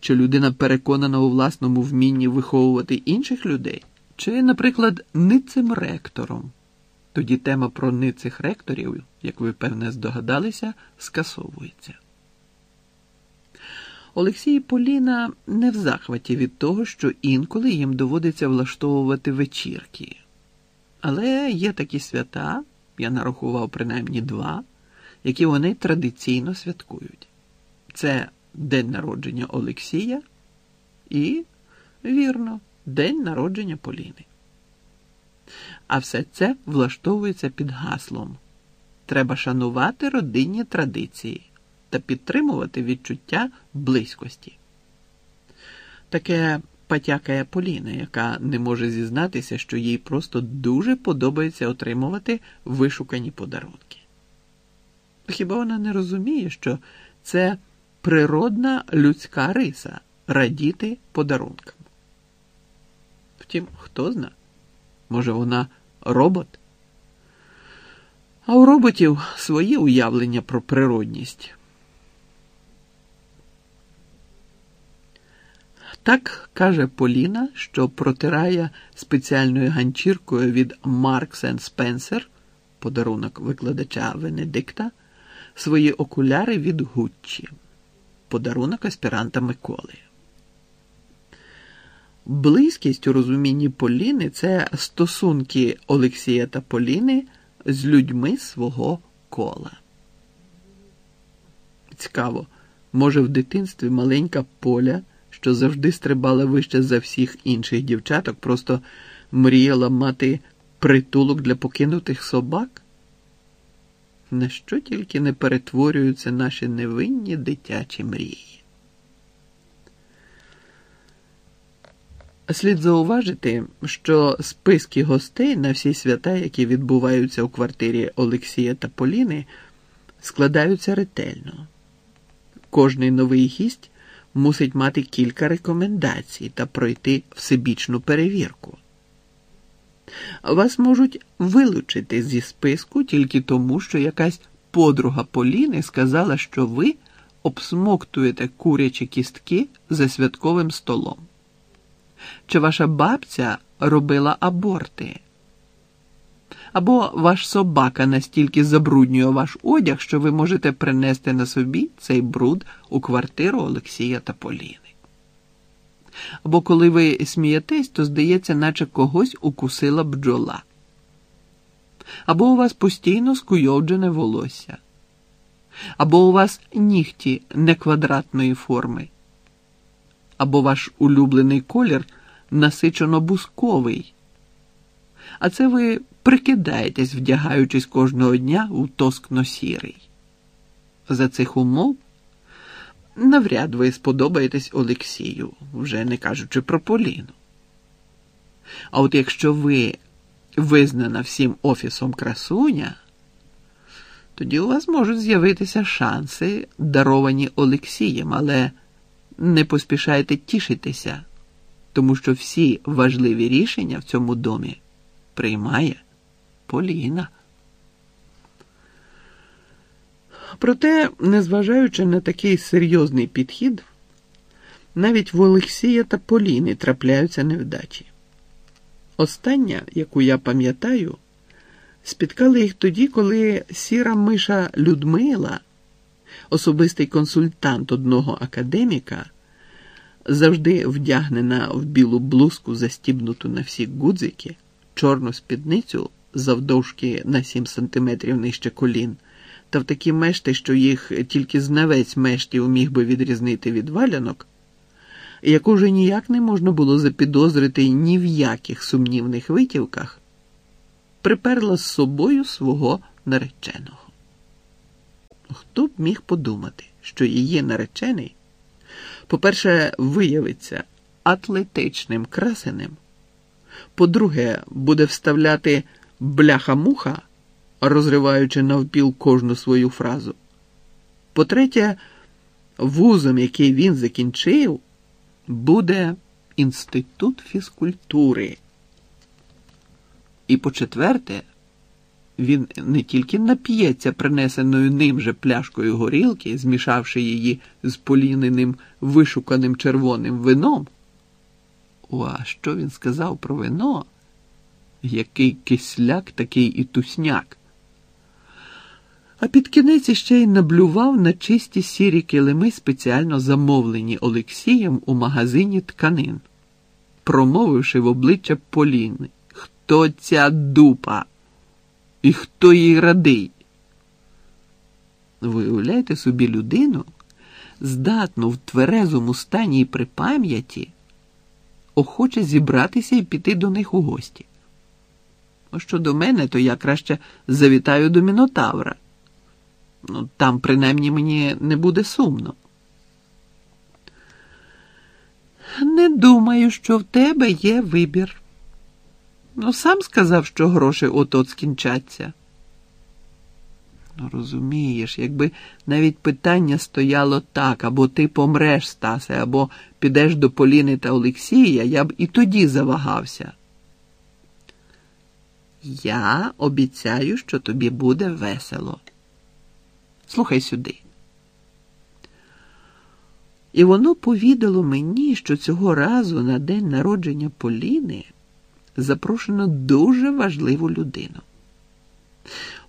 чи людина переконана у власному вмінні виховувати інших людей, чи, наприклад, ницим ректором. Тоді тема про ницих ректорів, як ви певне здогадалися, скасовується. Олексій і Поліна не в захваті від того, що інколи їм доводиться влаштовувати вечірки. Але є такі свята, я нарахував принаймні два, які вони традиційно святкують. Це день народження Олексія і, вірно, день народження Поліни. А все це влаштовується під гаслом. Треба шанувати родинні традиції та підтримувати відчуття близькості. Таке потякає Поліна, яка не може зізнатися, що їй просто дуже подобається отримувати вишукані подарунки. Хіба вона не розуміє, що це природна людська риса радіти подарункам? Втім, хто зна, може, вона робот? А у роботів своє уявлення про природність. Так каже Поліна, що протирає спеціальною ганчіркою від Marks Spencer, подарунок викладача Венедикта, свої окуляри від Гуччі, подарунок аспіранта Миколи. Близькість у розумінні Поліни це стосунки Олексія та Поліни з людьми свого кола. Цікаво, може в дитинстві маленька поля що завжди стрибала вище за всіх інших дівчаток, просто мріяла мати притулок для покинутих собак? На що тільки не перетворюються наші невинні дитячі мрії? Слід зауважити, що списки гостей на всі свята, які відбуваються у квартирі Олексія та Поліни, складаються ретельно. Кожний новий гість мусить мати кілька рекомендацій та пройти всебічну перевірку. Вас можуть вилучити зі списку тільки тому, що якась подруга Поліни сказала, що ви обсмоктуєте курячі кістки за святковим столом. Чи ваша бабця робила аборти? Або ваш собака настільки забруднює ваш одяг, що ви можете принести на собі цей бруд у квартиру Олексія та Поліни. Або коли ви смієтесь, то здається, наче когось укусила бджола. Або у вас постійно скуйовджене волосся, або у вас нігті не форми, або ваш улюблений колір насичено бусковий. А це ви прикидаєтесь, вдягаючись кожного дня у тоскно сірий. За цих умов навряд ви сподобаєтесь Олексію, вже не кажучи про Поліну. А от якщо ви визнана всім офісом красуня, тоді у вас можуть з'явитися шанси, даровані Олексієм, але не поспішайте тішитися, тому що всі важливі рішення в цьому домі приймає. Поліна. Проте, незважаючи на такий серйозний підхід, навіть в Олексія та Поліни трапляються невдачі. Остання, яку я пам'ятаю, спіткала їх тоді, коли сіра миша Людмила, особистий консультант одного академіка, завжди вдягнена в білу блузку, застібнуту на всі гудзики, чорну спідницю завдовжки на 7 сантиметрів нижче колін, та в такі мешти, що їх тільки знавець мештів міг би відрізнити від валянок, яку вже ніяк не можна було запідозрити ні в яких сумнівних витівках, приперла з собою свого нареченого. Хто б міг подумати, що її наречений, по-перше, виявиться атлетичним красенем, по-друге, буде вставляти бляха-муха, розриваючи навпіл кожну свою фразу. По-третє, вузом, який він закінчив, буде інститут фізкультури. І по-четверте, він не тільки нап'ється принесеною ним же пляшкою горілки, змішавши її з поліненим вишуканим червоним вином. О, а що він сказав про вино? Який кисляк, такий і тусняк. А під кінець іще й наблював на чисті сірі килими, спеціально замовлені Олексієм у магазині тканин, промовивши в обличчя Поліни. Хто ця дупа? І хто їй радий? Виявляйте собі людину, здатну в тверезому стані і при пам'яті, охоче зібратися і піти до них у гості. Щодо мене, то я краще завітаю до Мінотавра. Ну, Там, принаймні, мені не буде сумно. Не думаю, що в тебе є вибір. Ну, сам сказав, що гроші от-от скінчаться. Ну, розумієш, якби навіть питання стояло так, або ти помреш, Стасе, або підеш до Поліни та Олексія, я б і тоді завагався. Я обіцяю, що тобі буде весело. Слухай сюди. І воно повідало мені, що цього разу на день народження Поліни запрошено дуже важливу людину.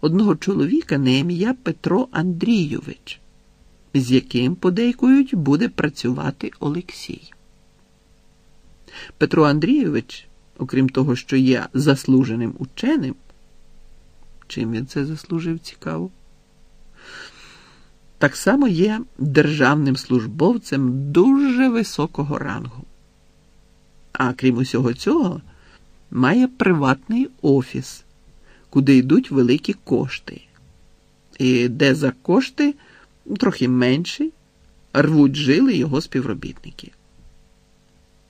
Одного чоловіка на ім'я Петро Андрійович, з яким, подейкують, буде працювати Олексій. Петро Андрійович, окрім того, що є заслуженим ученим, чим він це заслужив цікаво, так само є державним службовцем дуже високого рангу. А крім усього цього, має приватний офіс, куди йдуть великі кошти, і де за кошти трохи менші рвуть жили його співробітники.